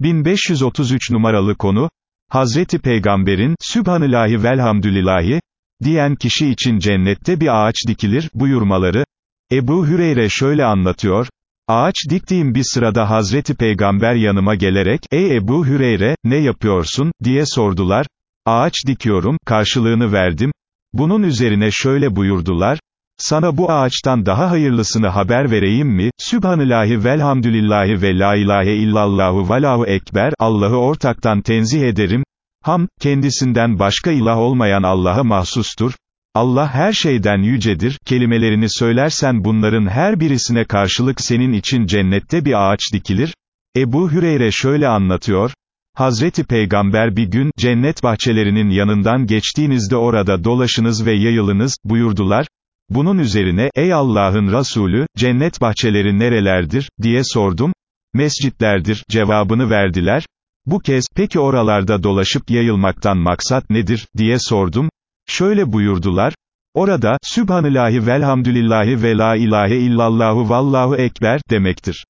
1533 numaralı konu, Hazreti Peygamber'in, Sübhanillahi velhamdülillahi, diyen kişi için cennette bir ağaç dikilir, buyurmaları, Ebu Hüreyre şöyle anlatıyor, ağaç diktiğim bir sırada Hazreti Peygamber yanıma gelerek, ey Ebu Hüreyre, ne yapıyorsun, diye sordular, ağaç dikiyorum, karşılığını verdim, bunun üzerine şöyle buyurdular, sana bu ağaçtan daha hayırlısını haber vereyim mi? Sübhanillahi velhamdülillahi ve la ilahe illallahu velahu ekber, Allah'ı ortaktan tenzih ederim. Ham, kendisinden başka ilah olmayan Allah'a mahsustur. Allah her şeyden yücedir, kelimelerini söylersen bunların her birisine karşılık senin için cennette bir ağaç dikilir. Ebu Hüreyre şöyle anlatıyor, Hazreti Peygamber bir gün, cennet bahçelerinin yanından geçtiğinizde orada dolaşınız ve yayılınız, buyurdular, bunun üzerine, ey Allah'ın Resulü, cennet bahçeleri nerelerdir, diye sordum, mescitlerdir, cevabını verdiler, bu kez, peki oralarda dolaşıp yayılmaktan maksat nedir, diye sordum, şöyle buyurdular, orada, Sübhanillahi velhamdülillahi ve la ilahe illallahu vallahu ekber, demektir.